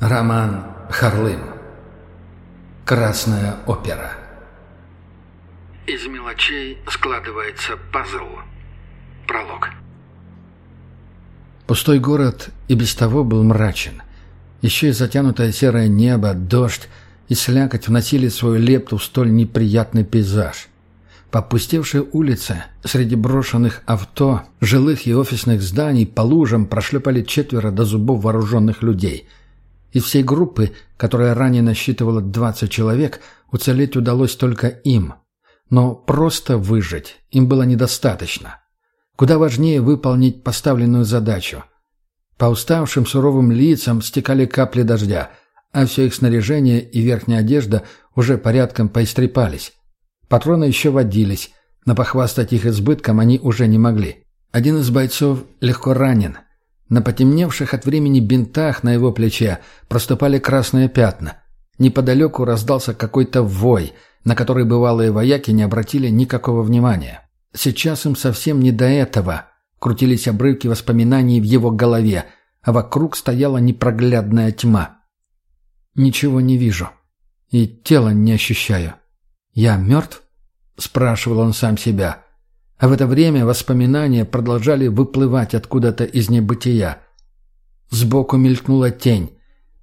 Роман Харлым. Красная опера. Из мелочей складывается пазл. Пролог. Пустой город и без того был мрачен. Еще и затянутое серое небо, дождь и слякоть вносили свою лепту в столь неприятный пейзаж. По опустевшей улице, среди брошенных авто, жилых и офисных зданий, по лужам прошлепали четверо до зубов вооруженных людей – из всей группы, которая ранее насчитывала 20 человек, уцелеть удалось только им. Но просто выжить им было недостаточно. Куда важнее выполнить поставленную задачу. По уставшим суровым лицам стекали капли дождя, а все их снаряжение и верхняя одежда уже порядком поистрепались. Патроны еще водились, но похвастать их избытком они уже не могли. Один из бойцов легко ранен, на потемневших от времени бинтах на его плече проступали красные пятна. Неподалеку раздался какой-то вой, на который бывалые вояки не обратили никакого внимания. Сейчас им совсем не до этого. Крутились обрывки воспоминаний в его голове, а вокруг стояла непроглядная тьма. «Ничего не вижу. И тела не ощущаю. Я мертв?» — спрашивал он сам себя. А в это время воспоминания продолжали выплывать откуда-то из небытия. Сбоку мелькнула тень,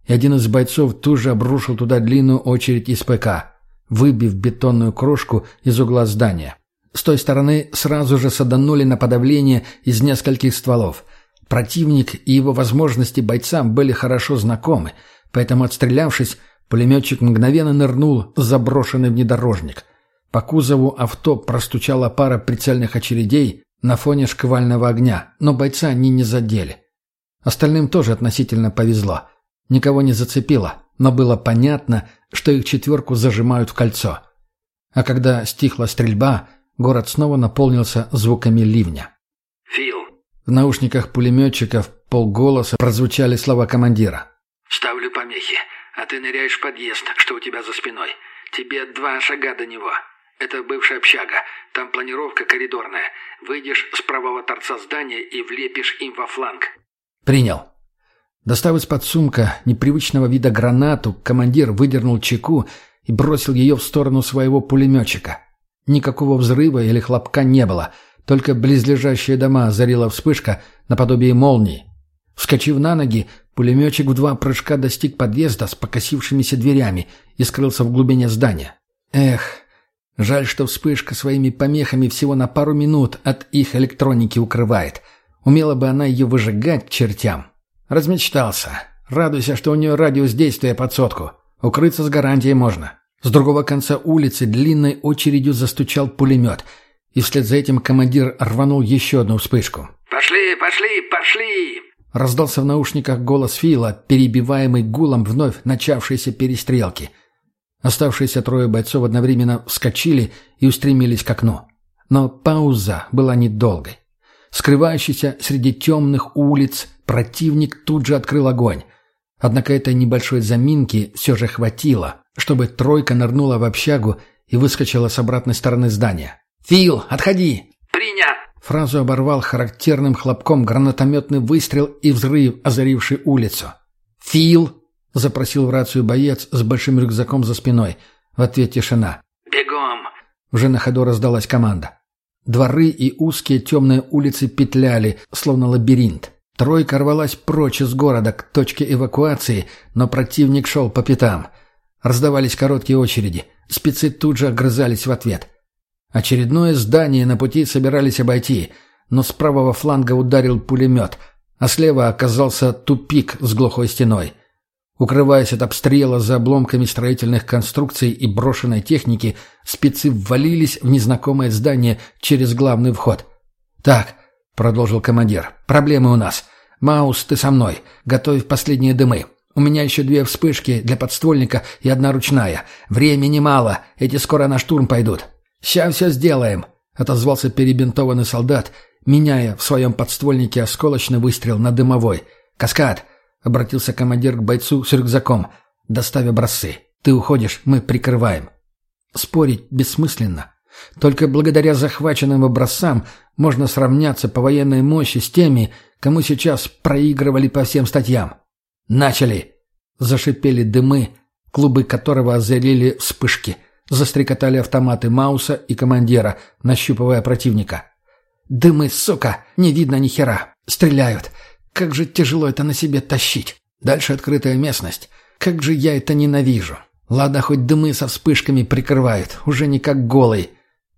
и один из бойцов тут же обрушил туда длинную очередь из ПК, выбив бетонную крошку из угла здания. С той стороны сразу же саданули на подавление из нескольких стволов. Противник и его возможности бойцам были хорошо знакомы, поэтому, отстрелявшись, пулеметчик мгновенно нырнул в заброшенный внедорожник – по кузову авто простучала пара прицельных очередей на фоне шквального огня, но бойца они не задели. Остальным тоже относительно повезло. Никого не зацепило, но было понятно, что их четверку зажимают в кольцо. А когда стихла стрельба, город снова наполнился звуками ливня. «Фил!» В наушниках пулеметчиков полголоса прозвучали слова командира. «Ставлю помехи, а ты ныряешь в подъезд, что у тебя за спиной. Тебе два шага до него. Это бывшая общага. Там планировка коридорная. Выйдешь с правого торца здания и влепишь им во фланг». «Принял». Достав из-под сумка непривычного вида гранату, командир выдернул чеку и бросил ее в сторону своего пулеметчика. Никакого взрыва или хлопка не было, только близлежащие дома озарила вспышка наподобие молнии. Вскочив на ноги, пулеметчик в два прыжка достиг подъезда с покосившимися дверями и скрылся в глубине здания. Эх, Жаль, что вспышка своими помехами всего на пару минут от их электроники укрывает. Умела бы она ее выжигать к чертям. Размечтался. Радуйся, что у нее радиус действия под сотку. Укрыться с гарантией можно. С другого конца улицы длинной очередью застучал пулемет. И вслед за этим командир рванул еще одну вспышку. «Пошли, пошли, пошли!» Раздался в наушниках голос Фила, перебиваемый гулом вновь начавшейся перестрелки – Оставшиеся трое бойцов одновременно вскочили и устремились к окну. Но пауза была недолгой. Скрывающийся среди темных улиц противник тут же открыл огонь. Однако этой небольшой заминки все же хватило, чтобы тройка нырнула в общагу и выскочила с обратной стороны здания. «Фил, отходи!» «Принят!» Фразу оборвал характерным хлопком гранатометный выстрел и взрыв, озаривший улицу. «Фил!» — запросил в рацию боец с большим рюкзаком за спиной. В ответ тишина. «Бегом!» Уже на ходу раздалась команда. Дворы и узкие темные улицы петляли, словно лабиринт. Тройка рвалась прочь из города к точке эвакуации, но противник шел по пятам. Раздавались короткие очереди. Спецы тут же огрызались в ответ. Очередное здание на пути собирались обойти, но с правого фланга ударил пулемет, а слева оказался тупик с глухой стеной. Укрываясь от обстрела за обломками строительных конструкций и брошенной техники, спецы ввалились в незнакомое здание через главный вход. «Так», — продолжил командир, — «проблемы у нас. Маус, ты со мной. Готовь последние дымы. У меня еще две вспышки для подствольника и одна ручная. Времени мало, эти скоро на штурм пойдут. Сейчас все сделаем», — отозвался перебинтованный солдат, меняя в своем подствольнике осколочный выстрел на дымовой. «Каскад!» — обратился командир к бойцу с рюкзаком. «Доставь образцы. Ты уходишь, мы прикрываем». Спорить бессмысленно. Только благодаря захваченным образцам можно сравняться по военной мощи с теми, кому сейчас проигрывали по всем статьям. «Начали!» Зашипели дымы, клубы которого озарили вспышки. Застрекотали автоматы Мауса и командира, нащупывая противника. «Дымы, сука! Не видно ни хера! Стреляют! Как же тяжело это на себе тащить! Дальше открытая местность. Как же я это ненавижу! Ладно, хоть дымы со вспышками прикрывают, уже не как голый.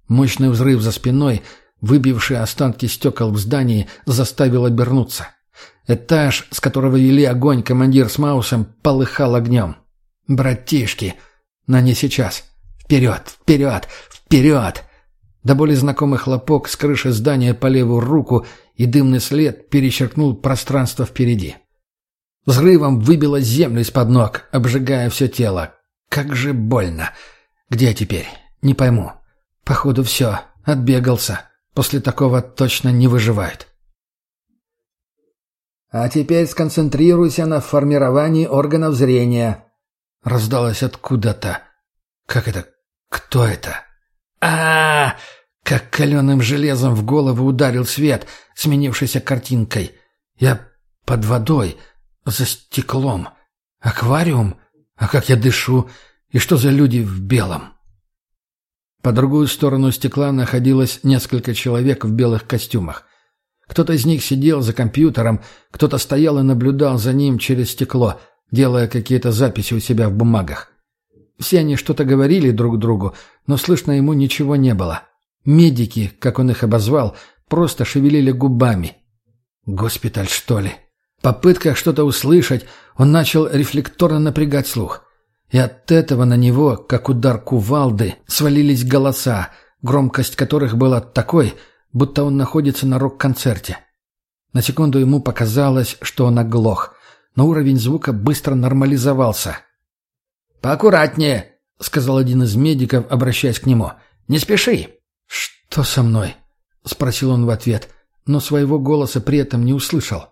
Мощный взрыв за спиной, выбивший останки стекол в здании, заставил обернуться. Этаж, с которого вели огонь командир с Маусом, полыхал огнем. «Братишки! Но не сейчас! Вперед! Вперед! Вперед!» До более знакомый хлопок с крыши здания по левую руку и дымный след перечеркнул пространство впереди. Взрывом выбило землю из-под ног, обжигая все тело. Как же больно! Где я теперь? Не пойму. Походу все. Отбегался. После такого точно не выживают. «А теперь сконцентрируйся на формировании органов зрения», — раздалось откуда-то. «Как это? Кто это?» а, -а, -а Как каленым железом в голову ударил свет, сменившийся картинкой. «Я под водой, за стеклом. Аквариум? А как я дышу? И что за люди в белом?» По другую сторону стекла находилось несколько человек в белых костюмах. Кто-то из них сидел за компьютером, кто-то стоял и наблюдал за ним через стекло, делая какие-то записи у себя в бумагах. Все они что-то говорили друг другу, но слышно ему ничего не было. Медики, как он их обозвал, просто шевелили губами. Госпиталь, что ли? В попытках что-то услышать, он начал рефлекторно напрягать слух. И от этого на него, как удар кувалды, свалились голоса, громкость которых была такой, будто он находится на рок-концерте. На секунду ему показалось, что он оглох, но уровень звука быстро нормализовался. «Поаккуратнее», — сказал один из медиков, обращаясь к нему. «Не спеши». «Что со мной?» — спросил он в ответ, но своего голоса при этом не услышал.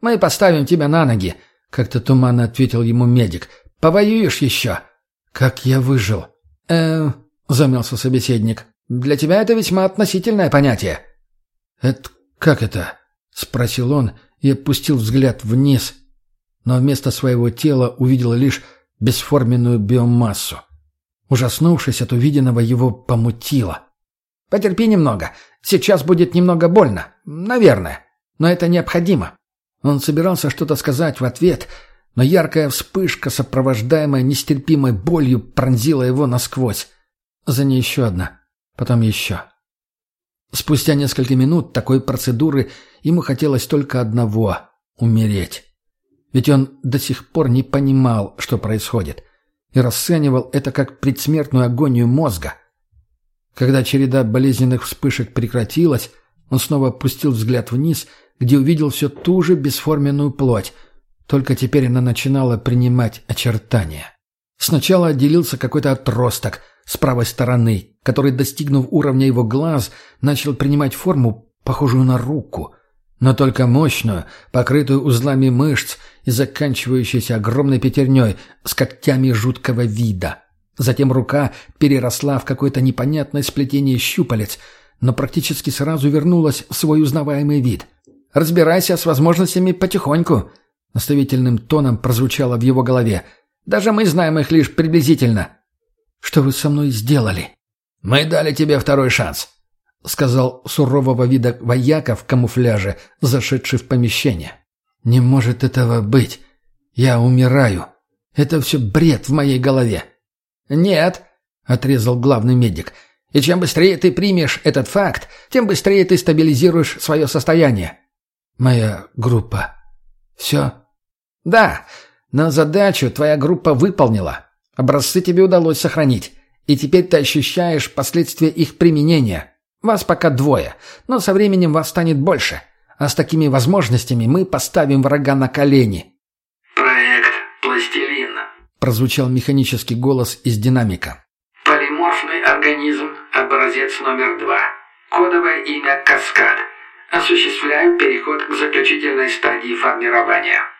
«Мы поставим тебя на ноги», — как-то туманно ответил ему медик. Повоюешь еще?» «Как я выжил?» «Э-э...» замялся собеседник. «Для тебя это весьма относительное понятие». «Это как это?» — спросил он и опустил взгляд вниз, но вместо своего тела увидел лишь бесформенную биомассу. Ужаснувшись от увиденного, его помутило. «Потерпи немного. Сейчас будет немного больно. Наверное. Но это необходимо». Он собирался что-то сказать в ответ, но яркая вспышка, сопровождаемая нестерпимой болью, пронзила его насквозь. За ней еще одна, потом еще. Спустя несколько минут такой процедуры ему хотелось только одного — умереть. Ведь он до сих пор не понимал, что происходит, и расценивал это как предсмертную агонию мозга. Когда череда болезненных вспышек прекратилась, он снова опустил взгляд вниз, где увидел все ту же бесформенную плоть — только теперь она начинала принимать очертания. Сначала отделился какой-то отросток с правой стороны, который, достигнув уровня его глаз, начал принимать форму, похожую на руку, но только мощную, покрытую узлами мышц и заканчивающуюся огромной пятерней с когтями жуткого вида. Затем рука переросла в какое-то непонятное сплетение щупалец, но практически сразу вернулась в свой узнаваемый вид. «Разбирайся с возможностями потихоньку», Наставительным тоном прозвучало в его голове. «Даже мы знаем их лишь приблизительно». «Что вы со мной сделали?» «Мы дали тебе второй шанс», — сказал сурового вида вояка в камуфляже, зашедший в помещение. «Не может этого быть. Я умираю. Это все бред в моей голове». «Нет», — отрезал главный медик. «И чем быстрее ты примешь этот факт, тем быстрее ты стабилизируешь свое состояние». «Моя группа. Все?» «Да, но задачу твоя группа выполнила. Образцы тебе удалось сохранить, и теперь ты ощущаешь последствия их применения. Вас пока двое, но со временем вас станет больше. А с такими возможностями мы поставим врага на колени». «Проект «Пластилин», — прозвучал механический голос из динамика. «Полиморфный организм, образец номер два. Кодовое имя «Каскад». Осуществляем переход к заключительной стадии формирования».